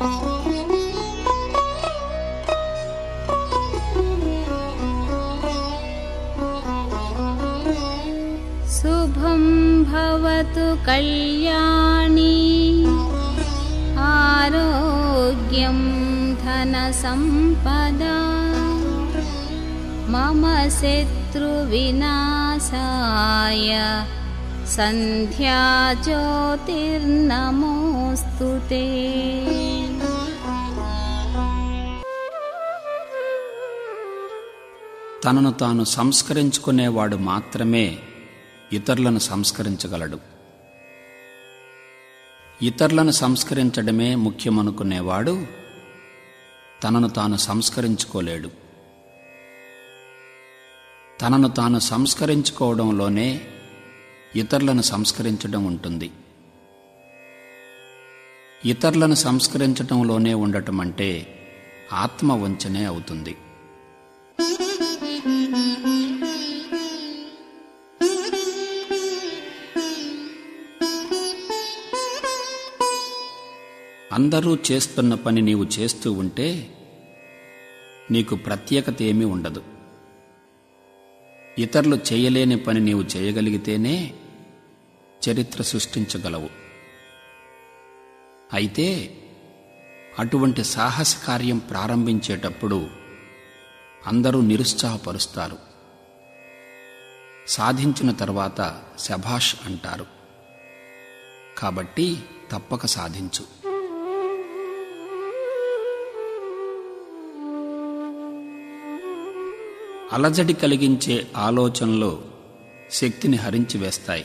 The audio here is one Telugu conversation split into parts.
शुभं भवतु कल्याणी। आरोग्यं धनसम्पदा। मम शत्रुविनाशाय सन्ध्याज्योतिर्नमोऽस्तु ते తనను తాను సంస్కరించుకునేవాడు మాత్రమే ఇతరులను సంస్కరించగలడు. ఇతరులను సంస్కరించడమే ముఖ్యమనుకునేవాడు తనను తాను సంస్కరించుకోలేడు. తనను తాను సంస్కరించుకోవడంలోనే ఇతరులను సంస్కరించడం ఉంటుంది. ఇతరులను సంస్కరించడంలోనే ఉండటం అంటే ఆత్మ వంచనే అవుతుంది. అందరూ చేస్తున్న పని నీవు చేస్తూ ఉంటే నీకు ప్రత్యేకత ఏమీ ఉండదు. ఇతరులు చేయలేని పని నీవు చేయగలిగితేనే చరిత్ర సృష్టించగలవు. అయితే అటువంటి సాహస కార్యం ప్రారంభించేటప్పుడు అందరూ నిరుత్సాహపరుస్తారు. సాధించిన తర్వాత శభాష్ అంటారు. కాబట్టి తప్పక సాధించు. అలజడి కలిగించే ఆలోచనలు శక్తిని హరించి వేస్తాయి.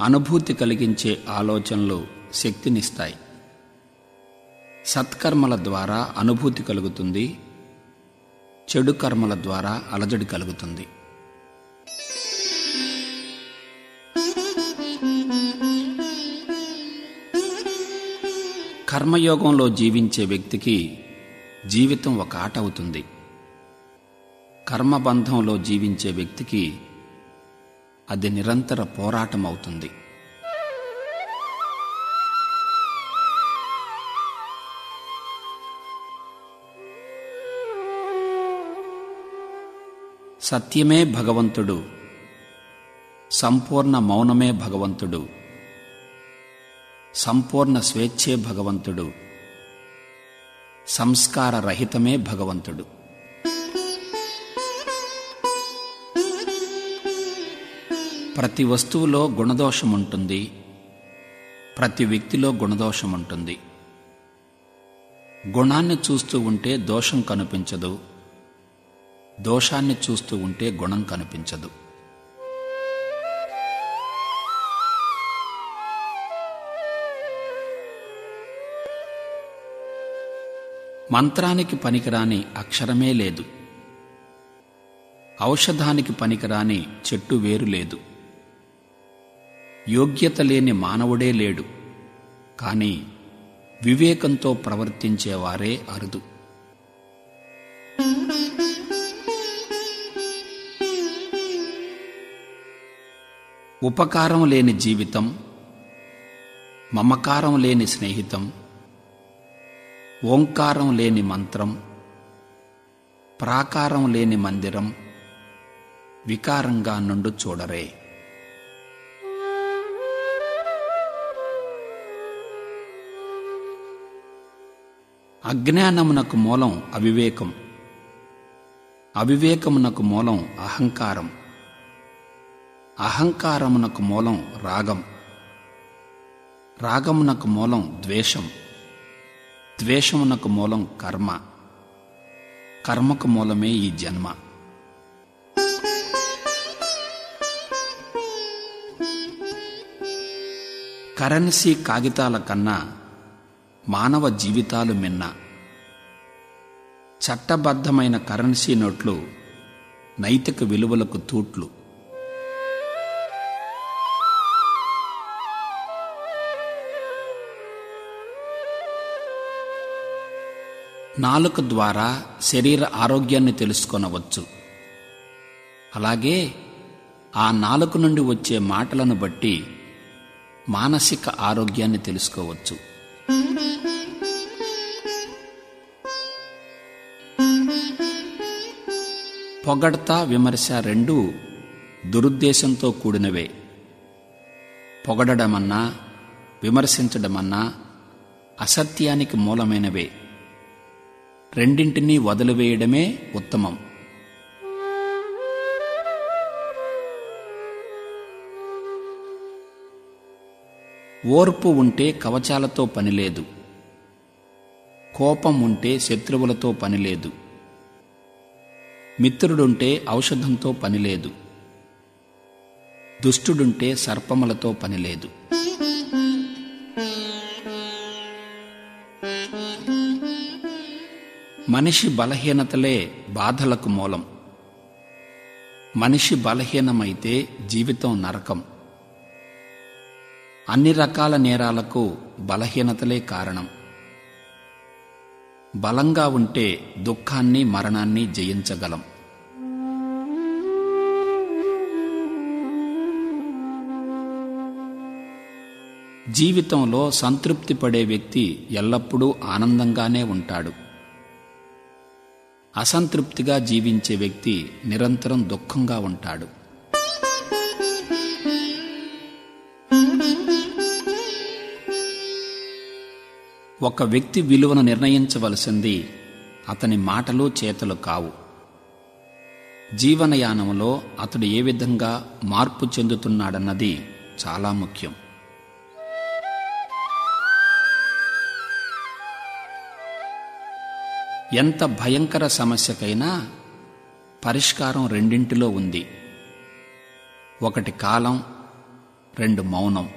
అనుభూతి కలిగించే ఆలోచనలు శక్తినిస్తాయి. సత్కర్మల ద్వారా అనుభూతి కలుగుతుంది. చెడు కర్మల ద్వారా అలజడి కలుగుతుంది. కర్మయోగంలో జీవించే వ్యక్తికి జీవితం ఒక ఆట అవుతుంది. కర్మబంధంలో జీవించే వ్యక్తికి అది నిరంతర పోరాటం అవుతుంది సత్యమే భగవంతుడు సంపూర్ణ మౌనమే భగవంతుడు సంపూర్ణ స్వేచ్ఛే భగవంతుడు సంస్కార రహితమే భగవంతుడు. ప్రతి వస్తువులో గుణదోషం ఉంటుంది ప్రతి వ్యక్తిలో గుణదోషం ఉంటుంది గుణాన్ని చూస్తూ ఉంటే దోషం కనిపించదు. దోషాన్ని చూస్తూ ఉంటే గుణం కనిపించదు. మంత్రానికి పనికిరాని అక్షరమే లేదు. ఔషధానికి పనికిరాని చెట్టు వేరు లేదు. యోగ్యత లేని మానవుడే లేడు. కాని వివేకంతో ప్రవర్తించేవారే అరుదు. ఉపకారం లేని జీవితం మమకారం లేని స్నేహితం ఓంకారం లేని మంత్రం ప్రాకారం లేని మందిరం వికారంగా నుండు చూడరే. అజ్ఞానమునకు మూలం అవివేకం. అవివేకమునకు మూలం అహంకారం. అహంకారమునకు మూలం రాగం. రాగమునకు మూలం ద్వేషం. ద్వేషమునకు మూలం కర్మ. కర్మకు మూలమే ఈ జన్మ. కరెన్సీ కాగితాల కన్నా మానవ జీవితాలు మిన్న. చట్టబద్ధమైన కరెన్సీ నోట్లు నైతిక విలువలకు తూట్లు. నాలుక ద్వారా శరీర ఆరోగ్యాన్ని తెలుసుకొనవచ్చు. అలాగే ఆ నాలుక నుండి వచ్చే మాటలను బట్టి మానసిక ఆరోగ్యాన్ని తెలుసుకోవచ్చు. పొగడ్త విమర్శ రెండూ దురుద్దేశంతో కూడినవే. పొగడమన్నా విమర్శించడమన్నా అసత్యానికి మూలమైనవే. రెండింటినీ వదిలివేయడమే ఉత్తమం. ఓర్పు ఉంటే కవచాలతో పనిలేదు. కోపం ఉంటే శత్రువులతో పనిలేదు. మిత్రుడుంటే ఔషధంతో పనిలేదు. దుష్టుడుంటే సర్పములతో పనిలేదు. మనిషి బలహీనతలే బాధలకు మూలం. మనిషి బలహీనమైతే జీవితం నరకం. అన్ని రకాల నేరాలకు బలహీనతలే కారణం. బలంగా ఉంటే దుఃఖాన్ని మరణాన్ని జయించగలం. జీవితంలో సంతృప్తి పడే వ్యక్తి ఎల్లప్పుడూ ఆనందంగానే ఉంటాడు. అసంతృప్తిగా జీవించే వ్యక్తి నిరంతరం దుఃఖంగా ఉంటాడు. ఒక వ్యక్తి విలువను నిర్ణయించవలసింది అతని మాటలు చేతలు కావు. జీవనయానంలో అతడు ఏ విధంగా మార్పు చెందుతున్నాడన్నది చాలా ముఖ్యం. ఎంత భయంకర సమస్యకైనా పరిష్కారం రెండింటిలో ఉంది. ఒకటి కాలం రెండు మౌనం.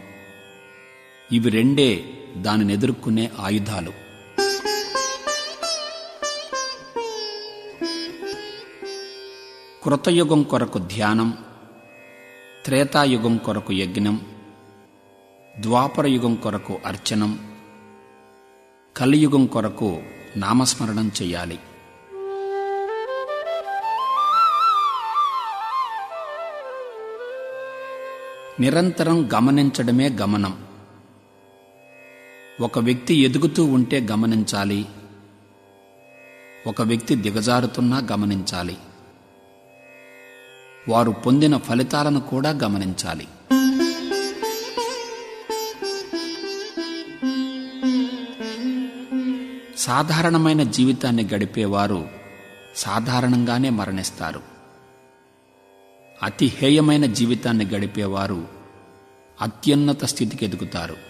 ఇవి రెండే దానిని ఎదుర్కొనే ఆయుధాలు. కృతయుగం కొరకు ధ్యానం త్రేతాయుగం కొరకు యజ్ఞం ద్వాపరయుగం కొరకు అర్చనం కలియుగం కొరకు నామస్మరణం చేయాలి. నిరంతరం గమనించడమే గమనం. ఒక వ్యక్తి ఎదుగుతూ ఉంటే గమనించాలి. ఒక వ్యక్తి దిగజారుతున్నా గమనించాలి. వారు పొందిన ఫలితాలను కూడా గమనించాలి. సాధారణమైన జీవితాన్ని గడిపేవారు సాధారణంగానే మరణిస్తారు. అతి హేయమైన జీవితాన్ని గడిపేవారు అత్యున్నత స్థితికి ఎదుగుతారు.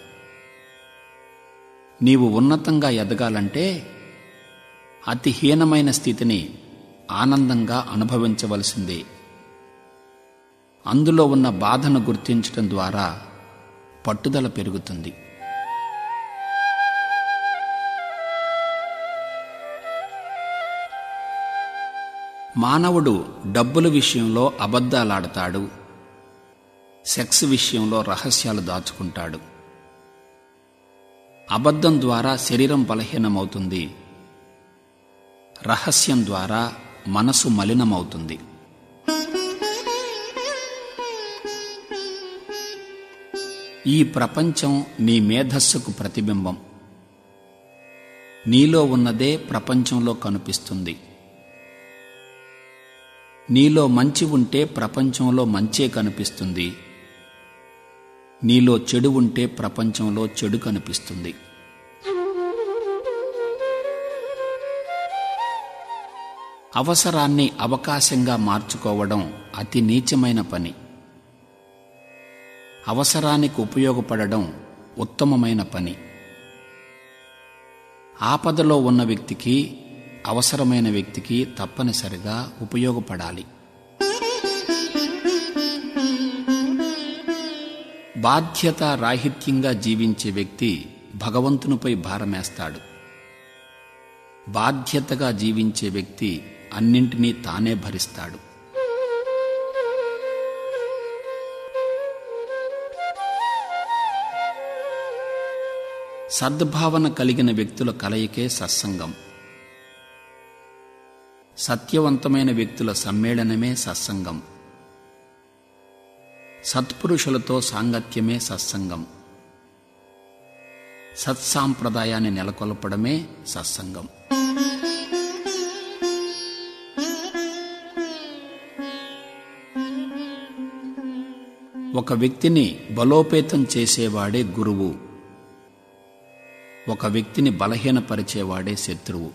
నీవు ఉన్నతంగా ఎదగాలంటే అతి హీనమైన స్థితిని ఆనందంగా అనుభవించవలసిందే. అందులో ఉన్న బాధను గుర్తించడం ద్వారా పట్టుదల పెరుగుతుంది. మానవుడు డబ్బుల విషయంలో అబద్ధాలాడతాడు. సెక్స్ విషయంలో రహస్యాలు దాచుకుంటాడు. అబద్ధం ద్వారా శరీరం బలహీనమవుతుంది. రహస్యం ద్వారా మనసు మలినమవుతుంది. ఈ ప్రపంచం నీ మేధస్సుకు ప్రతిబింబం. నీలో ఉన్నదే ప్రపంచంలో కనిపిస్తుంది. నీలో మంచి ఉంటే ప్రపంచంలో మంచే కనిపిస్తుంది. నీలో చెడు ఉంటే ప్రపంచంలో చెడు కనిపిస్తుంది. అవసరాన్ని అవకాశంగా మార్చుకోవడం అతి నీచమైన పని. అవసరానికి ఉపయోగపడడం ఉత్తమమైన పని. ఆపదలో ఉన్న వ్యక్తికి అవసరమైన వ్యక్తికి తప్పనిసరిగా ఉపయోగపడాలి. బాధ్యత రాహిత్యంగా జీవించే వ్యక్తి భగవంతునిపై భారమేస్తాడు. బాధ్యతగా జీవించే వ్యక్తి అన్నింటినీ తానే భరిస్తాడు. సద్భావన కలిగిన వ్యక్తుల కలయికే సత్సంగం. సత్యవంతమైన వ్యక్తుల సమ్మేళనమే సత్సంగం. సత్పురుషులతో సాంగత్యమే సత్సంగం. సత్సాంప్రదాయాన్ని నెలకొల్పడమే సత్సంగం. ఒక వ్యక్తిని బలోపేతం చేసేవాడే గురువు. ఒక వ్యక్తిని బలహీనపరిచేవాడే శత్రువు.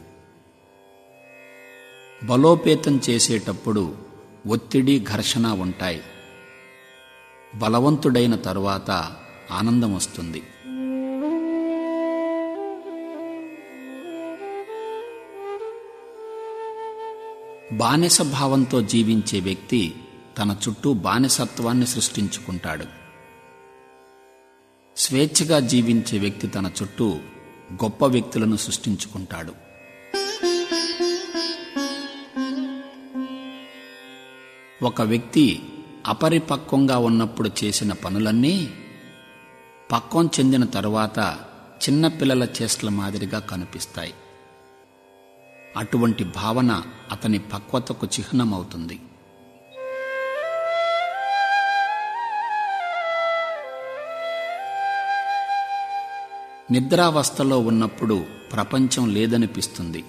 బలోపేతం చేసేటప్పుడు ఒత్తిడి ఘర్షణ ఉంటాయి. బలవంతుడైన తరువాత ఆనందం వస్తుంది. బానిస భావంతో జీవించే వ్యక్తి తన చుట్టూ బానిసత్వాన్ని సృష్టించుకుంటాడు. స్వేచ్ఛగా జీవించే వ్యక్తి తన చుట్టూ గొప్ప వ్యక్తులను సృష్టించుకుంటాడు. ఒక వ్యక్తి అపరిపక్వంగా ఉన్నప్పుడు చేసిన పనులన్నీ పక్వం చెందిన తరువాత చిన్నపిల్లల చేష్టల మాదిరిగా కనిపిస్తాయి. అటువంటి భావన అతని పక్వతకు చిహ్నమవుతుంది. నిద్రావస్థలో ఉన్నప్పుడు ప్రపంచం లేదనిపిస్తుంది.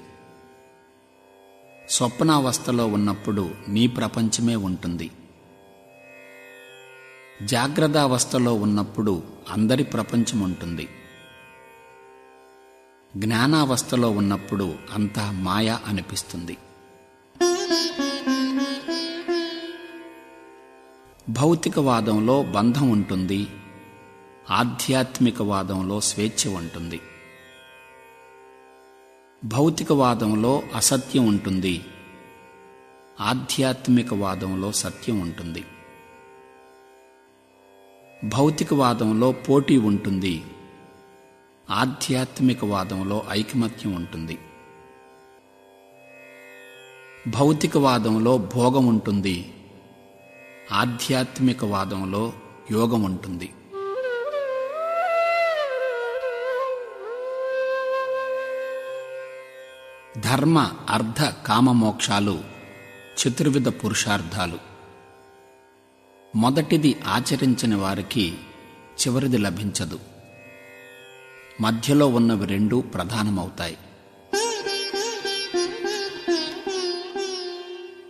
స్వప్నావస్థలో ఉన్నప్పుడు నీ ప్రపంచమే ఉంటుంది. జాగ్రత్తావస్థలో ఉన్నప్పుడు అందరి ప్రపంచం ఉంటుంది. జ్ఞానావస్థలో ఉన్నప్పుడు అంతా మాయ అనిపిస్తుంది. భౌతికవాదంలో బంధం ఉంటుంది. ఆధ్యాత్మికవాదంలో స్వేచ్ఛ ఉంటుంది. భౌతికవాదంలో అసత్యం ఉంటుంది. ఆధ్యాత్మికవాదంలో సత్యం ఉంటుంది. భౌతికవాదంలో పోటీ ఉంటుంది. ఆధ్యాత్మికవాదంలో ఐకమత్యం ఉంటుంది. భౌతికవాదంలో భోగం ఉంటుంది. ఆధ్యాత్మికవాదంలో యోగం ఉంటుంది. ధర్మ అర్ధ కామమోక్షాలు చతుర్విధ పురుషార్థాలు. మొదటిది ఆచరించని వారికి చివరిది లభించదు. మధ్యలో ఉన్నవి రెండు ప్రధానమవుతాయి.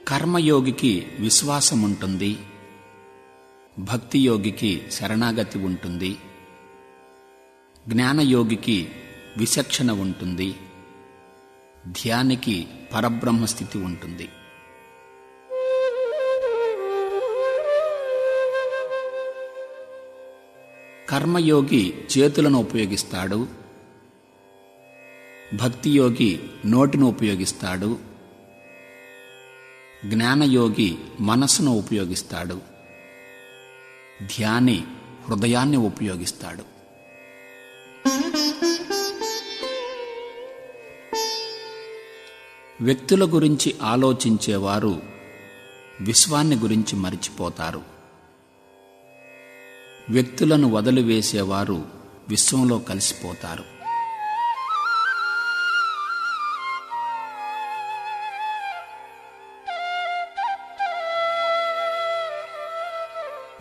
కర్మయోగికి విశ్వాసం ఉంటుంది భక్తియోగికి శరణాగతి ఉంటుంది. జ్ఞానయోగికి విచక్షణ ఉంటుంది. ధ్యానికి పరబ్రహ్మస్థితి ఉంటుంది. కర్మయోగి చేతులను ఉపయోగిస్తాడు. భక్తియోగి నోటిని ఉపయోగిస్తాడు. జ్ఞానయోగి మనస్సును ఉపయోగిస్తాడు. ధ్యాని హృదయాన్ని ఉపయోగిస్తాడు. వ్యక్తుల గురించి ఆలోచించేవారు విశ్వాన్ని గురించి మరిచిపోతారు. వ్యక్తులను వదిలివేసేవారు విశ్వంలో కలిసిపోతారు.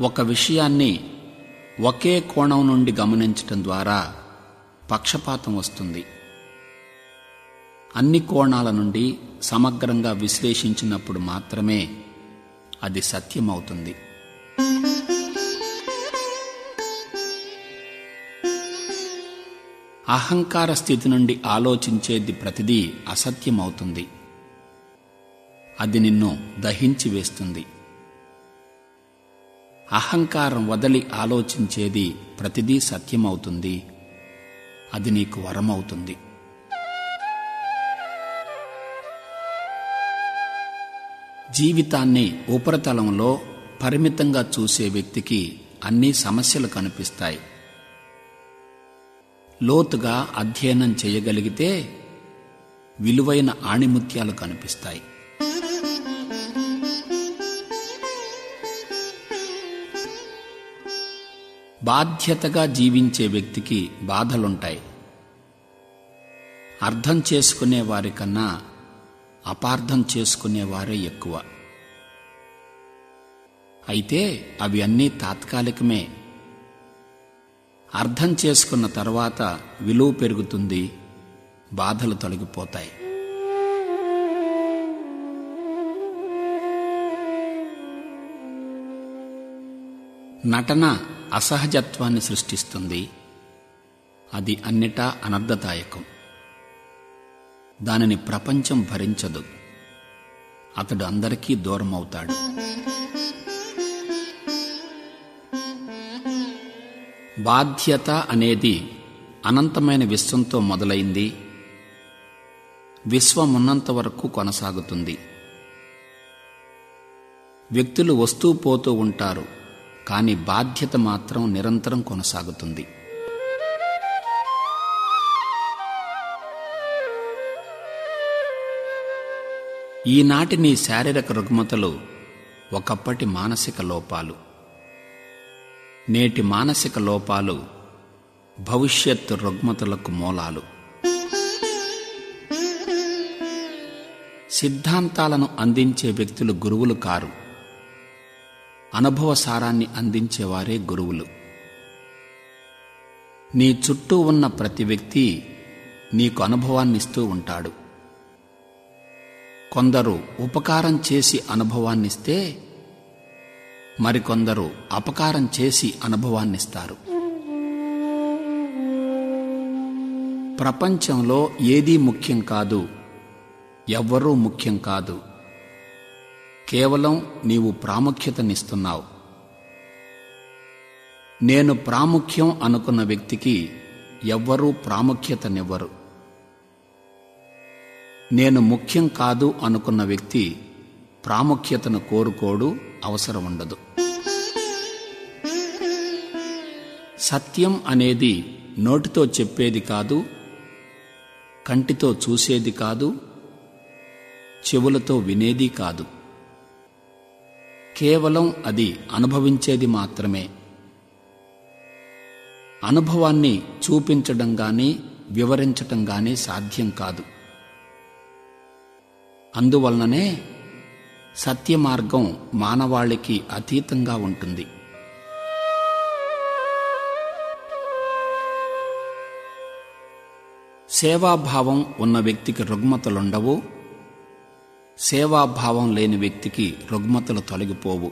ఒక విషయాన్ని ఒకే కోణం నుండి గమనించటం ద్వారా పక్షపాతం వస్తుంది. అన్ని కోణాల నుండి సమగ్రంగా విశ్లేషించినప్పుడు మాత్రమే అది సత్యమవుతుంది. అహంకార స్థితి నుండి ఆలోచించేది ప్రతిదీ అసత్యమవుతుంది. అది నిన్ను దహించి వేస్తుంది. అహంకారం వదలి ఆలోచించేది ప్రతిదీ సత్యమవుతుంది. అది నీకు వరమవుతుంది. జీవితాన్ని ఉపరితలంలో పరిమితంగా చూసే వ్యక్తికి అన్ని సమస్యలు కనిపిస్తాయి. లోతుగా అధ్యయనం చేయగలిగితే విలువైన ఆణిముత్యాలు కనిపిస్తాయి. బాధ్యతగా జీవించే వ్యక్తికి బాధలుంటాయి. అర్థం చేసుకునే వారికన్నా అపార్థం చేసుకునేవారే ఎక్కువ. అయితే అవి అన్నీ తాత్కాలికమే. అర్థం చేసుకున్న తర్వాత విలువ పెరుగుతుంది బాధలు తొలగిపోతాయి. నటన అసహజత్వాన్ని సృష్టిస్తుంది. అది అన్నిటా అనర్థదాయకం దానిని ప్రపంచం భరించదు. అతడు అందరికీ దూరం బాధ్యత అనేది అనంతమైన విశ్వంతో మొదలైంది. విశ్వమున్నంత వరకు కొనసాగుతుంది. వ్యక్తులు వస్తూ పోతూ ఉంటారు కానీ బాధ్యత మాత్రం నిరంతరం కొనసాగుతుంది. ఈనాటి నీ శారీరక రుగ్మతలు ఒకప్పటి మానసిక లోపాలు. నేటి మానసిక లోపాలు భవిష్యత్ రుగ్మతలకు మూలాలు. సిద్ధాంతాలను అందించే వ్యక్తులు గురువులు కారు. అనుభవ సారాన్ని అందించేవారే గురువులు. నీ చుట్టూ ఉన్న ప్రతి వ్యక్తి నీకు అనుభవాన్నిస్తూ ఉంటాడు. కొందరు ఉపకారం చేసి అనుభవాన్నిస్తే మరికొందరు అపకారం చేసి అనుభవాన్నిస్తారు. ప్రపంచంలో ఏదీ ముఖ్యం కాదు ఎవ్వరూ ముఖ్యం కాదు. కేవలం నీవు ప్రాముఖ్యతనిస్తున్నావు. నేను ప్రాముఖ్యం అనుకున్న వ్యక్తికి ఎవ్వరూ ప్రాముఖ్యతనివ్వరు. నేను ముఖ్యం కాదు అనుకున్న వ్యక్తి ప్రాముఖ్యతను కోరుకోడు అవసరం ఉండదు. సత్యం అనేది నోటితో చెప్పేది కాదు కంటితో చూసేది కాదు చెవులతో వినేది కాదు. కేవలం అది అనుభవించేది మాత్రమే. అనుభవాన్ని చూపించడం కానీ వివరించటం కానీ సాధ్యం కాదు. అందువలననే సత్య మార్గం మానవాళికి అతీతంగా ఉంటుంది. సేవాభావం ఉన్న వ్యక్తికి రుగ్మతలుండవు. సేవాభావం లేని వ్యక్తికి రుగ్మతలు తొలగిపోవు.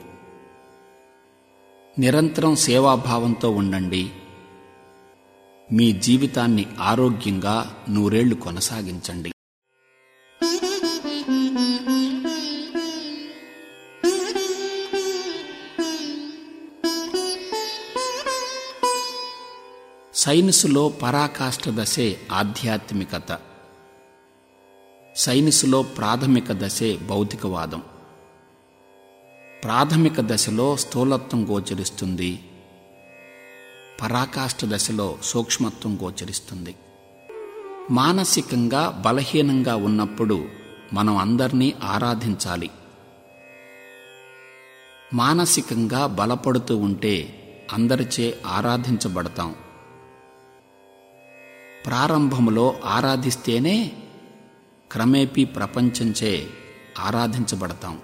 నిరంతరం సేవాభావంతో ఉండండి. మీ జీవితాన్ని ఆరోగ్యంగా నూరేళ్ళు కొనసాగించండి. సైన్స్లో పరాకాష్ఠ దశే ఆధ్యాత్మికత. సైన్స్లో ప్రాథమిక దశే భౌతికవాదం. ప్రాథమిక దశలో స్థూలత్వం గోచరిస్తుంది. పరాకాష్ఠ దశలో సూక్ష్మత్వం గోచరిస్తుంది. మానసికంగా బలహీనంగా ఉన్నప్పుడు మనం అందరినీ ఆరాధించాలి. మానసికంగా బలపడుతూ ఉంటే అందరిచే ఆరాధించబడతాం. ప్రారంభములో ఆరాధిస్తేనే క్రమేపీ ప్రపంచంచే ఆరాధించబడతాం.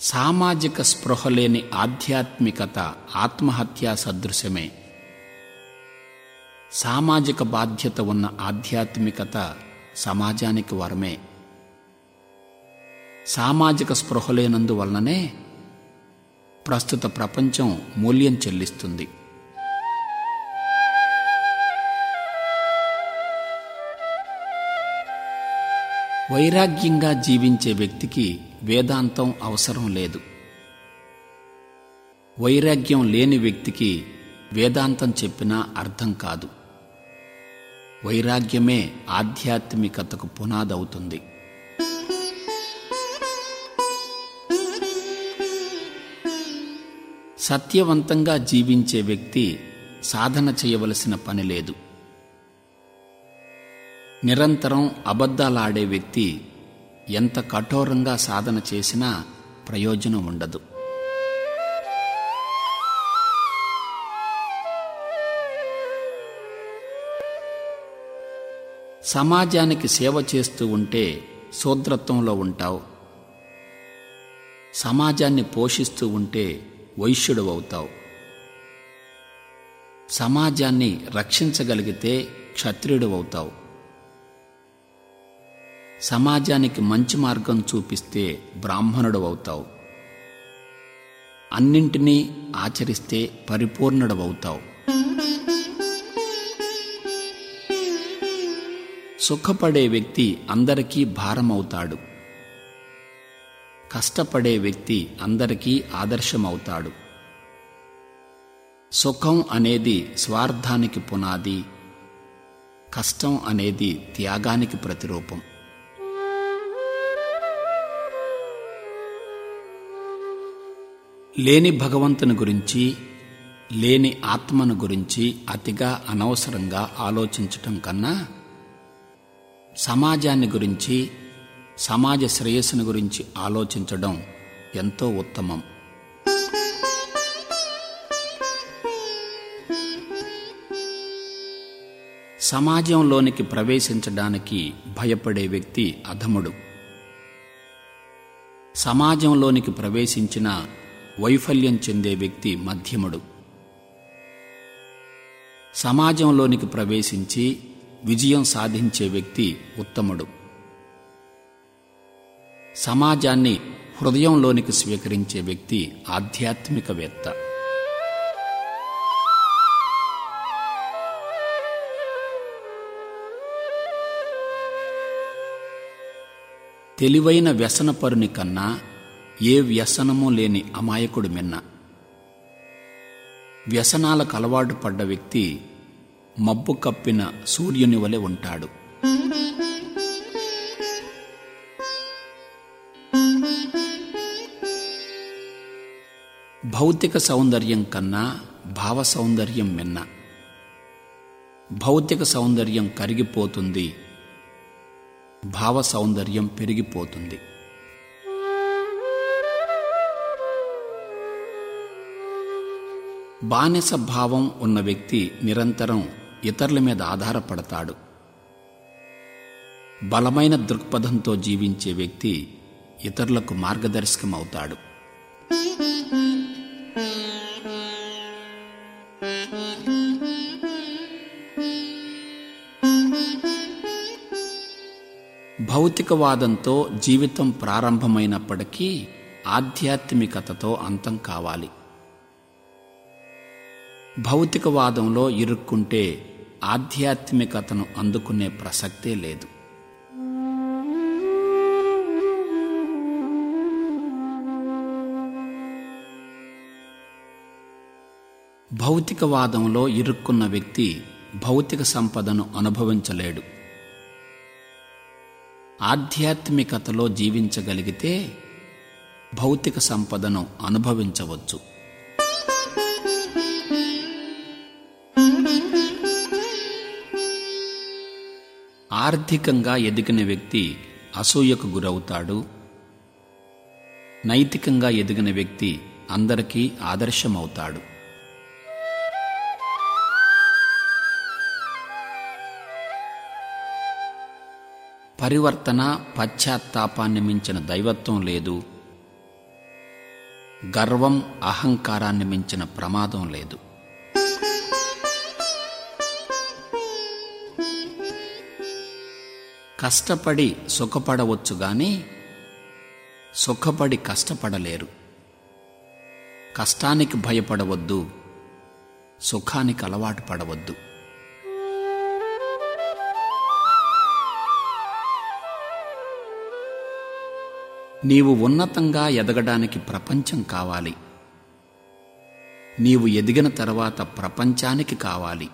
సామాజిక స్పృహ లేని ఆధ్యాత్మికత ఆత్మహత్యా సదృశమే సామాజిక బాధ్యత ఉన్న ఆధ్యాత్మికత సమాజానికి వరమే. సామాజిక స్పృహ లేనందువలననే ప్రస్తుత ప్రపంచం మూల్యం చెల్లిస్తుంది. వైరాగ్యంగా జీవించే వ్యక్తికి వేదాంతం అవసరం లేదు. వైరాగ్యం లేని వ్యక్తికి వేదాంతం చెప్పినా అర్థం కాదు. వైరాగ్యమే ఆధ్యాత్మికతకు పునాదవుతుంది. సత్యవంతంగా జీవించే వ్యక్తి సాధన చేయవలసిన పని లేదు. నిరంతరం అబద్ధాలాడే వ్యక్తి ఎంత కఠోరంగా సాధన చేసినా ప్రయోజనం ఉండదు. సమాజానికి సేవ చేస్తూ ఉంటే శూద్రత్వంలో ఉంటావు. సమాజాన్ని పోషిస్తూ ఉంటే వైశ్యుడు అవుతావు. సమాజాన్ని రక్షించగలిగితే క్షత్రియుడు అవుతావు. సమాజానికి మంచి మార్గం చూపిస్తే బ్రాహ్మణుడు అవుతావు. అన్నింటినీ ఆచరిస్తే పరిపూర్ణుడవవుతావు సుఖపడే వ్యక్తి అందరికీ భారమవుతాడు. కష్టపడే వ్యక్తి అందరికీ ఆదర్శమవుతాడు. సుఖం అనేది స్వార్థానికి పునాది కష్టం అనేది త్యాగానికి ప్రతిరూపం. లేని భగవంతుని గురించి లేని ఆత్మను గురించి అతిగా అనవసరంగా ఆలోచించటం కన్నా సమాజాన్ని గురించి సమాజ శ్రేయస్సును గురించి ఆలోచించడం ఎంతో ఉత్తమం. సమాజంలోనికి ప్రవేశించడానికి భయపడే వ్యక్తి అధముడు. సమాజంలోనికి ప్రవేశించిన వైఫల్యం చెందే వ్యక్తి మధ్యముడు. సమాజంలోనికి ప్రవేశించి విజయం సాధించే వ్యక్తి ఉత్తముడు. సమాజాన్ని హృదయంలోనికి స్వీకరించే వ్యక్తి ఆధ్యాత్మికవేత్త. తెలివైన వ్యసనపరుని కన్నా ఏ వ్యసనమూ లేని అమాయకుడు మిన్న. వ్యసనాలకు అలవాటు పడ్డ వ్యక్తి మబ్బు కప్పిన సూర్యుని వలె ఉంటాడు. భౌతిక సౌందర్యం కన్నా భావ సౌందర్యం మిన్న. భౌతిక సౌందర్యం కరిగిపోతుంది. భావ సౌందర్యం పెరిగిపోతుంది. బానిస భావం ఉన్న వ్యక్తి నిరంతరం ఇతరుల మీద ఆధారపడతాడు. బలమైన దృక్పథంతో జీవించే వ్యక్తి ఇతరులకు మార్గదర్శకం అవుతాడు భౌతికవాదంతో జీవితం ప్రారంభమైనప్పటికీ ఆధ్యాత్మికతతో అంతం కావాలి. భౌతికవాదంలో ఇరుక్కుంటే ఆధ్యాత్మికతను అందుకునే ప్రసక్తే లేదు. భౌతికవాదంలో ఇరుక్కున్న వ్యక్తి భౌతిక సంపదను అనుభవించలేడు. ఆధ్యాత్మికతలో జీవించగలిగితే భౌతిక సంపదను అనుభవించవచ్చు. ఆర్థికంగా ఎదిగిన వ్యక్తి అసూయకు గురవుతాడు. నైతికంగా ఎదిగిన వ్యక్తి అందరికీ ఆదర్శమవుతాడు. పరివర్తన పశ్చాత్తాపాన్ని మించిన దైవత్వం లేదు. గర్వం అహంకారాన్ని మించిన ప్రమాదం లేదు. కష్టపడి సుఖపడవచ్చు గాని సుఖపడి కష్టపడలేరు. కష్టానికి భయపడవద్దు. సుఖానికి అలవాటు పడవద్దు. నీవు ఉన్నతంగా ఎదగడానికి ప్రపంచం కావాలి. నీవు ఎదిగిన తర్వాత ప్రపంచానికి కావాలి.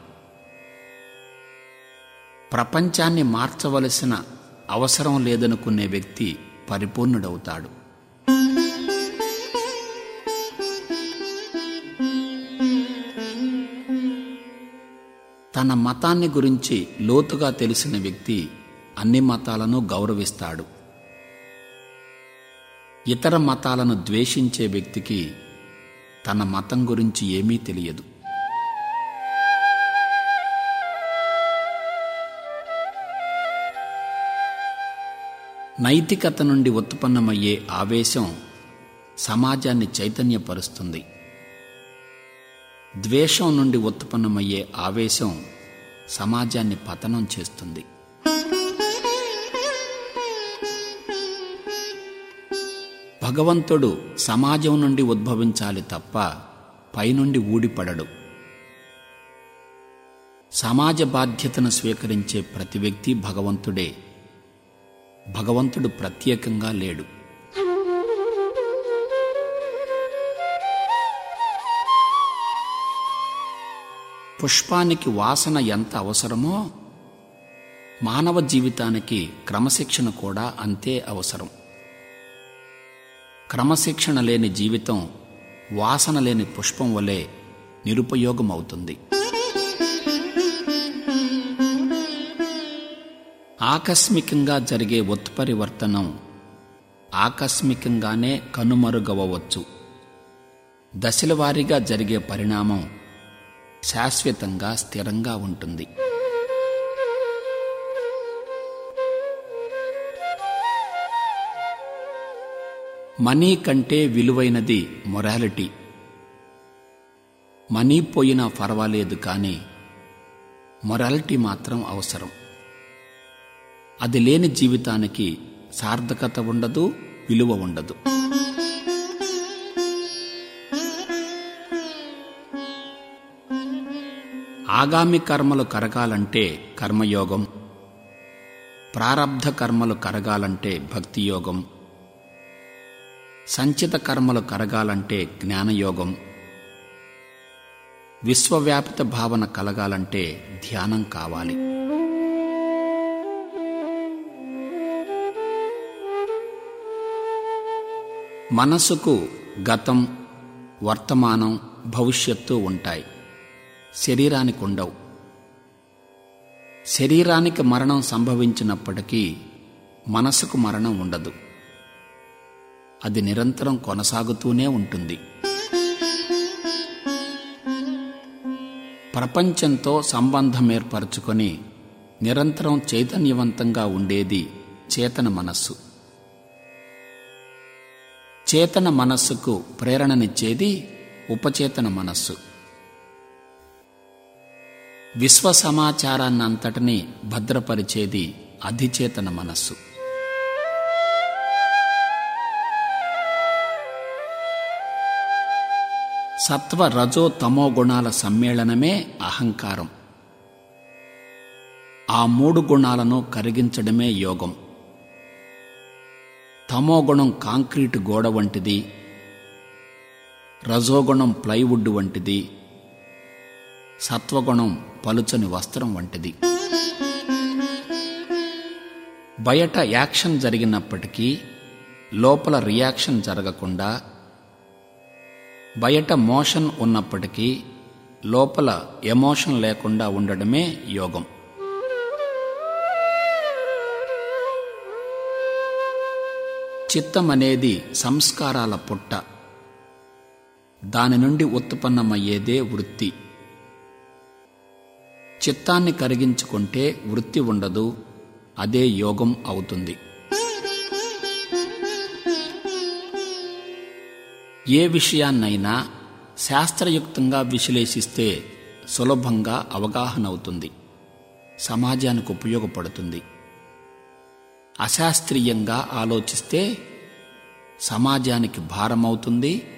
ప్రపంచాన్ని మార్చవలసిన అవసరం లేదనుకునే వ్యక్తి పరిపూర్ణుడవుతాడు. తన మతాన్ని గురించి లోతుగా తెలిసిన వ్యక్తి అన్ని మతాలను గౌరవిస్తాడు. ఇతర మతాలను ద్వేషించే వ్యక్తికి తన మతం గురించి ఏమీ తెలియదు. నైతికత నుండి ఉత్పన్నమయ్యే ఆవేశం సమాజాన్ని చైతన్యపరుస్తుంది. ద్వేషం నుండి ఉత్పన్నమయ్యే ఆవేశం సమాజాన్ని పతనం చేస్తుంది. భగవంతుడు సమాజం నుండి ఉద్భవించాలి తప్ప పైనుండి ఊడిపడడు. సమాజ బాధ్యతను స్వీకరించే ప్రతి వ్యక్తి భగవంతుడే. భగవంతుడు ప్రత్యేకంగా లేడు. పుష్పానికి వాసన ఎంత అవసరమో మానవ జీవితానికి క్రమశిక్షణ కూడా అంతే అవసరం. క్రమశిక్షణ లేని జీవితం వాసన లేని పుష్పం వలె నిరుపయోగమవుతుంది. ఆకస్మికంగా జరిగే ఉత్పరివర్తనం ఆకస్మికంగానే కనుమరుగవచ్చు దశలవారీగా జరిగే పరిణామం శాశ్వతంగా స్థిరంగా ఉంటుంది. మనీ కంటే విలువైనది మొరాలిటీ మనీ పోయినా పర్వాలేదు కానీ మొరాలిటీ మాత్రం అవసరం. అది లేని జీవితానికి సార్థకత ఉండదు విలువ ఉండదు. ఆగామి కర్మలు కరగాలంటే కర్మయోగం ప్రారబ్ధ కర్మలు కరగాలంటే భక్తియోగం. సంచిత కర్మలు కరగాలంటే జ్ఞానయోగం. విశ్వవ్యాపిత భావన కలగాలంటే ధ్యానం కావాలి. మనసుకు గతం వర్తమానం భవిష్యత్తు ఉంటాయి. శరీరానికి ఉండవు. శరీరానికి మరణం సంభవించినప్పటికీ మనసుకు మరణం ఉండదు. అది నిరంతరం కొనసాగుతూనే ఉంటుంది. ప్రపంచంతో సంబంధం ఏర్పరచుకొని నిరంతరం చైతన్యవంతంగా ఉండేది చేతన మనస్సు. చేతన మనస్సుకు ప్రేరణనిచ్చేది ఉపచేతన మనస్సు. విశ్వ సమాచారాన్నంతటినీ భద్రపరిచేది అధిచేతన మనస్సు. సత్వ రజో తమో గుణాల సమ్మేళనమే అహంకారం. ఆ మూడు గుణాలను కరిగించడమే యోగం. తమోగుణం కాంక్రీటు గోడ వంటిది రజోగుణం ప్లైవుడ్ వంటిది సత్వగుణం పలుచని వస్త్రం వంటిది. బయట యాక్షన్ జరిగినప్పటికీ లోపల రియాక్షన్ జరగకుండా బయట మోషన్ ఉన్నప్పటికీ లోపల ఎమోషన్ లేకుండా ఉండడమే యోగం. చిత్తం అనేది సంస్కారాల పుట్ట. దాని నుండి ఉత్పన్నమయ్యేదే వృత్తి. చిత్తాన్ని కరిగించుకుంటే వృత్తి ఉండదు అదే యోగం అవుతుంది. ఏ విషయాన్నైనా శాస్త్రయుక్తంగా విశ్లేషిస్తే సులభంగా అవగాహన అవుతుంది సమాజానికి ఉపయోగపడుతుంది. అశాస్త్రీయంగా ఆలోచిస్తే సమాజానికి భారమవుతుంది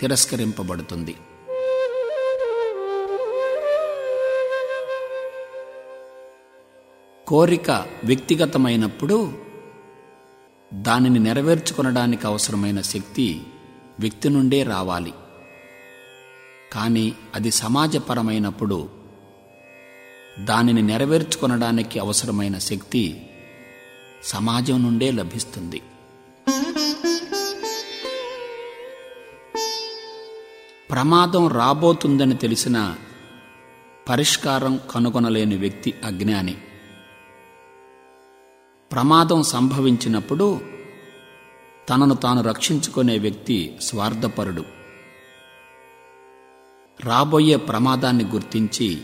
తిరస్కరింపబడుతుంది. కోరిక వ్యక్తిగతమైనప్పుడు దానిని నెరవేర్చుకొనడానికి అవసరమైన శక్తి వ్యక్తి నుండే రావాలి. కానీ అది సమాజపరమైనప్పుడు దానిని నెరవేర్చుకొనడానికి అవసరమైన శక్తి సమాజం నుండే లభిస్తుంది. ప్రమాదం రాబోతుందని తెలిసిన పరిష్కారం కనుగొనలేని వ్యక్తి అజ్ఞాని. ప్రమాదం సంభవించినప్పుడు తనను తాను రక్షించుకునే వ్యక్తి స్వార్థపరుడు. రాబోయే ప్రమాదాన్ని గుర్తించి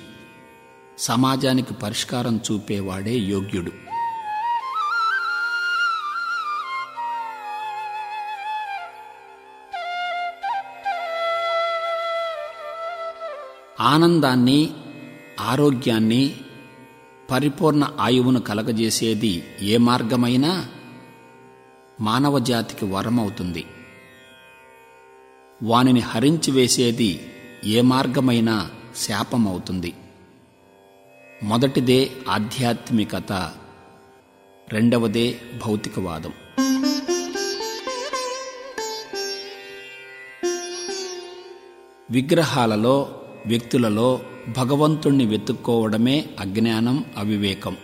సమాజానికి పరిష్కారం చూపేవాడే యోగ్యుడు. ఆనందాన్ని ఆరోగ్యాన్ని పరిపూర్ణ ఆయువును కలగజేసేది ఏ మార్గమైనా మానవ జాతికి వరమవుతుంది. వానిని హరించి వేసేది ఏ మార్గమైనా శాపమవుతుంది. మొదటిదే ఆధ్యాత్మికత రెండవదే భౌతికవాదం. విగ్రహాలలో వ్యక్తులలో భగవంతుణ్ణి వెతుక్కోవడమే అజ్ఞానం అవివేకం.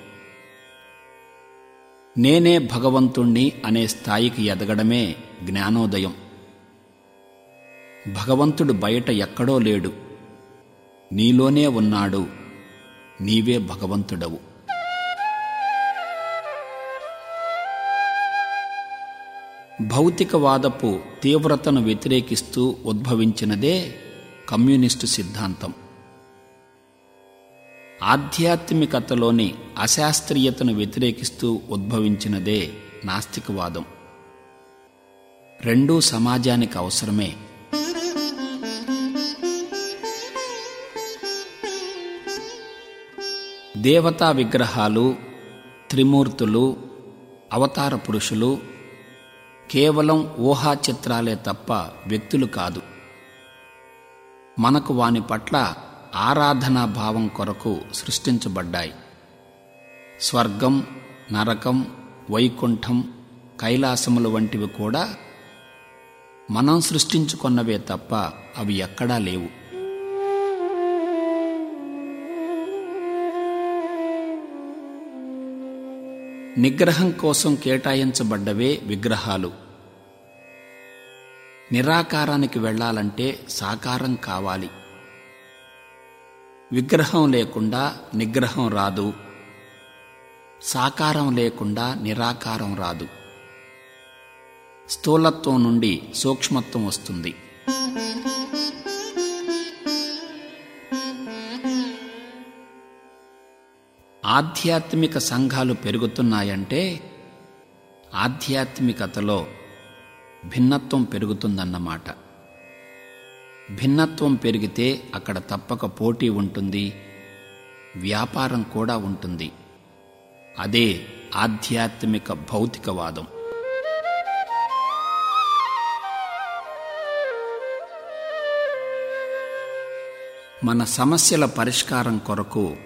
నేనే భగవంతుణ్ణి అనే స్థాయికి ఎదగడమే జ్ఞానోదయం. భగవంతుడు బయట ఎక్కడో లేడు. నీలోనే ఉన్నాడు. నీవే భగవంతుడవు. భౌతికవాదపు తీవ్రతను వ్యతిరేకిస్తూ ఉద్భవించినదే కమ్యూనిస్టు సిద్ధాంతం. ఆధ్యాత్మికతలోని అశాస్త్రీయతను వ్యతిరేకిస్తూ ఉద్భవించినదే నాస్తికవాదం. రెండూ సమాజానికి అవసరమే. దేవతా విగ్రహాలు త్రిమూర్తులు అవతార పురుషులు కేవలం ఊహా చిత్రాలే తప్ప వ్యక్తులు కాదు. మనకు వాని పట్ల ఆరాధనా భావం కొరకు సృష్టించబడ్డాయి. స్వర్గం నరకం వైకుంఠం కైలాసములు వంటివి కూడా మనం సృష్టించుకున్నవే తప్ప అవి ఎక్కడా లేవు. నిగ్రహం కోసం కేటాయించబడ్డవే విగ్రహాలు. నిరాకారానికి వెళ్ళాలంటే సాకారం కావాలి. విగ్రహం లేకుండా నిగ్రహం రాదు. సాకారం లేకుండా నిరాకారం రాదు. స్థూలత్వం నుండి సూక్ష్మత్వం వస్తుంది. ఆధ్యాత్మిక సంఘాలు పెరుగుతున్నాయంటే ఆధ్యాత్మికతలో భిన్నత్వం పెరుగుతుందన్నమాట. భిన్నత్వం పెరిగితే అక్కడ తప్పక పోటీ ఉంటుంది వ్యాపారం కూడా ఉంటుంది. అదే ఆధ్యాత్మిక భౌతికవాదం. మన సమస్యల పరిష్కారం కొరకు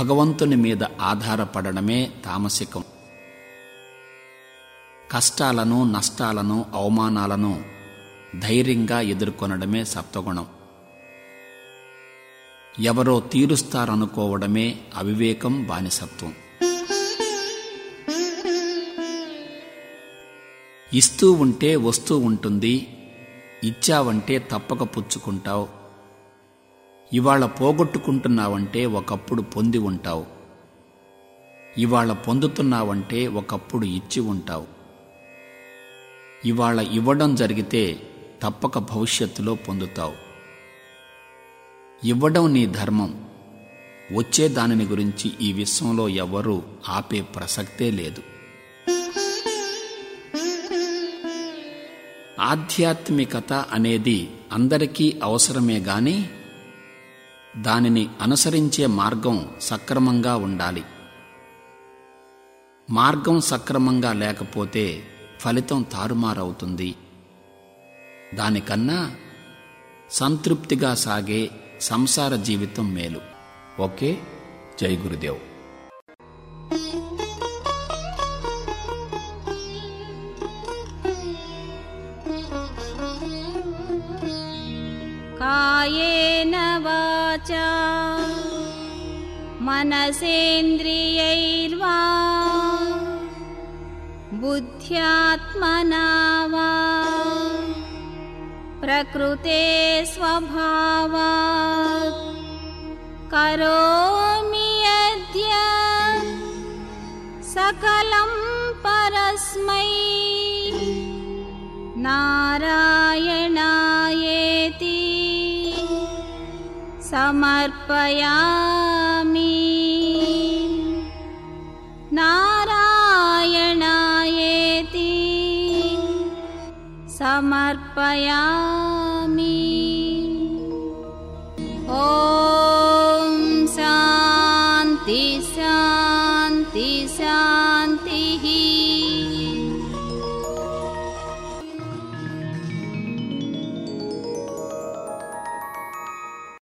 భగవంతుని మీద ఆధారపడడమే తామసికం. కష్టాలను నష్టాలను అవమానాలను ధైర్యంగా ఎదుర్కొనడమే సప్తగుణం. ఎవరో తీరుస్తారనుకోవడమే అవివేకం బానిసత్వం. ఇస్తూ ఉంటే వస్తూ ఉంటుంది ఇచ్చావంటే తప్పక పుచ్చుకుంటావు. ఇవాళ పోగొట్టుకుంటున్నావంటే ఒకప్పుడు పొంది ఉంటావు. ఇవాళ పొందుతున్నావంటే ఒకప్పుడు ఇచ్చి ఉంటావు. ఇవాళ ఇవ్వడం జరిగితే తప్పక భవిష్యత్తులో పొందుతావు. ఇవ్వడం నీ ధర్మం. వచ్చే దానిని గురించి ఈ విశ్వంలో ఎవరూ ఆపే ప్రసక్తే లేదు. ఆధ్యాత్మికత అనేది అందరికీ అవసరమే గాని దానిని అనుసరించే మార్గం సక్రమంగా ఉండాలి. మార్గం సక్రమంగా లేకపోతే ఫలితం తారుమారవుతుంది. దానికన్నా సంతృప్తిగా సాగే సంసార జీవితం మేలు ఓకే జై గురుదేవ్ कायेन वाचा मनसेन्द्रियैर्वा बुद्ध्यात्मना वा प्रकृते स्वभावात्। करोमि यद्य सकलं परस्मै। नारायणायेति समर्पयामि समर्पया